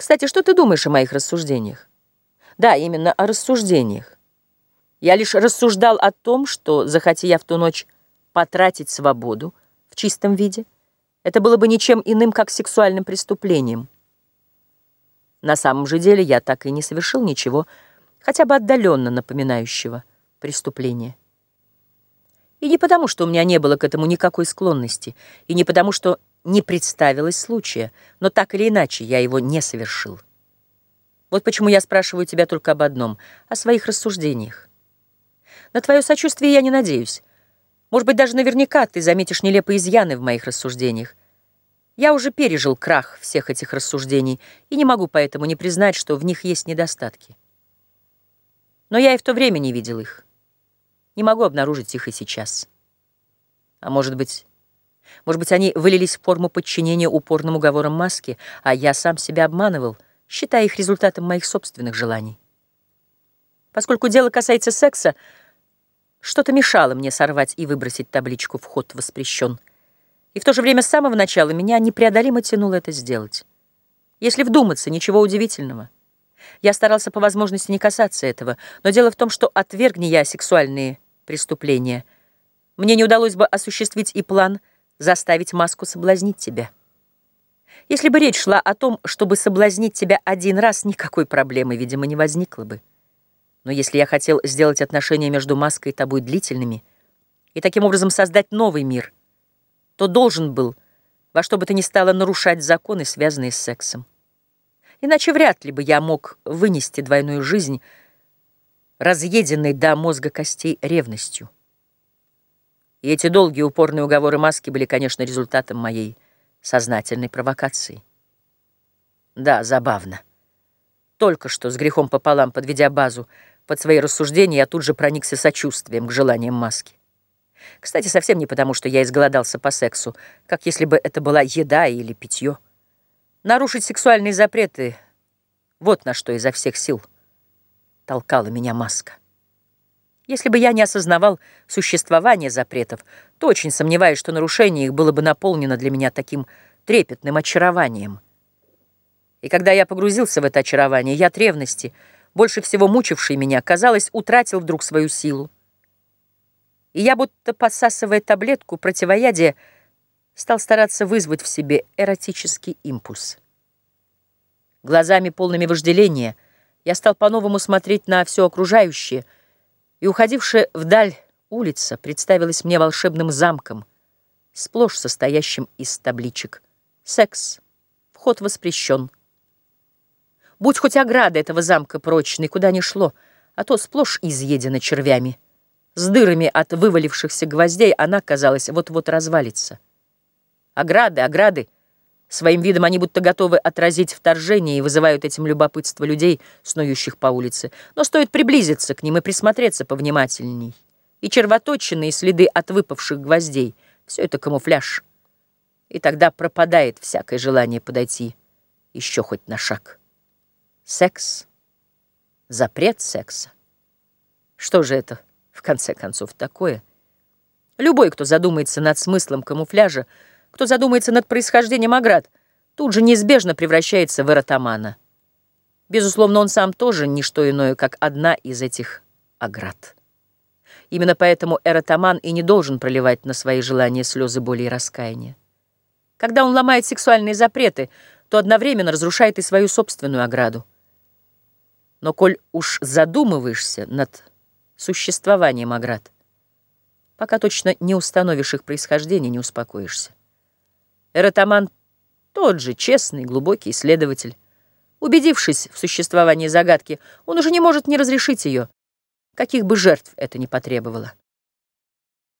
Кстати, что ты думаешь о моих рассуждениях? Да, именно о рассуждениях. Я лишь рассуждал о том, что, захотя я в ту ночь потратить свободу в чистом виде, это было бы ничем иным, как сексуальным преступлением. На самом же деле я так и не совершил ничего, хотя бы отдаленно напоминающего преступление. И не потому, что у меня не было к этому никакой склонности, и не потому, что не представилось случая, но так или иначе я его не совершил. Вот почему я спрашиваю тебя только об одном — о своих рассуждениях. На твое сочувствие я не надеюсь. Может быть, даже наверняка ты заметишь нелепые изъяны в моих рассуждениях. Я уже пережил крах всех этих рассуждений и не могу поэтому не признать, что в них есть недостатки. Но я и в то время не видел их. Не могу обнаружить их и сейчас. А может быть, может быть, они вылились в форму подчинения упорным уговорам маски, а я сам себя обманывал, считая их результатом моих собственных желаний. Поскольку дело касается секса, что-то мешало мне сорвать и выбросить табличку «Вход воспрещен». И в то же время с самого начала меня непреодолимо тянуло это сделать. Если вдуматься, ничего удивительного. Я старался по возможности не касаться этого, но дело в том, что отвергни я сексуальные преступления, мне не удалось бы осуществить и план заставить маску соблазнить тебя. Если бы речь шла о том, чтобы соблазнить тебя один раз, никакой проблемы, видимо, не возникло бы. Но если я хотел сделать отношения между маской и тобой длительными и таким образом создать новый мир, то должен был во что бы то ни стало нарушать законы, связанные с сексом. Иначе вряд ли бы я мог вынести двойную жизнь, разъеденной до мозга костей ревностью. И эти долгие упорные уговоры маски были, конечно, результатом моей сознательной провокации. Да, забавно. Только что, с грехом пополам, подведя базу под свои рассуждения, я тут же проникся сочувствием к желаниям маски. Кстати, совсем не потому, что я изголодался по сексу, как если бы это была еда или питье. Нарушить сексуальные запреты — вот на что изо всех сил толкала меня маска. Если бы я не осознавал существование запретов, то очень сомневаюсь, что нарушение их было бы наполнено для меня таким трепетным очарованием. И когда я погрузился в это очарование, я ревности, больше всего мучивший меня, казалось, утратил вдруг свою силу. И я, будто посасывая таблетку противоядия, стал стараться вызвать в себе эротический импульс. Глазами полными вожделения я стал по-новому смотреть на все окружающее, и уходившая вдаль улица представилась мне волшебным замком, сплошь состоящим из табличек. Секс. Вход воспрещен. Будь хоть ограда этого замка прочной, куда ни шло, а то сплошь изъедена червями. С дырами от вывалившихся гвоздей она, казалось, вот-вот развалится. Ограды, ограды. Своим видом они будто готовы отразить вторжение и вызывают этим любопытство людей, снующих по улице. Но стоит приблизиться к ним и присмотреться повнимательней. И червоточины, следы от выпавших гвоздей — все это камуфляж. И тогда пропадает всякое желание подойти еще хоть на шаг. Секс. Запрет секса. Что же это, в конце концов, такое? Любой, кто задумается над смыслом камуфляжа, кто задумается над происхождением оград, тут же неизбежно превращается в эротомана. Безусловно, он сам тоже не что иное, как одна из этих оград. Именно поэтому эротоман и не должен проливать на свои желания слезы боли и раскаяния. Когда он ломает сексуальные запреты, то одновременно разрушает и свою собственную ограду. Но коль уж задумываешься над существованием оград, пока точно не установишь их происхождение, не успокоишься. Эротоман тот же честный, глубокий исследователь. Убедившись в существовании загадки, он уже не может не разрешить ее, каких бы жертв это ни потребовало.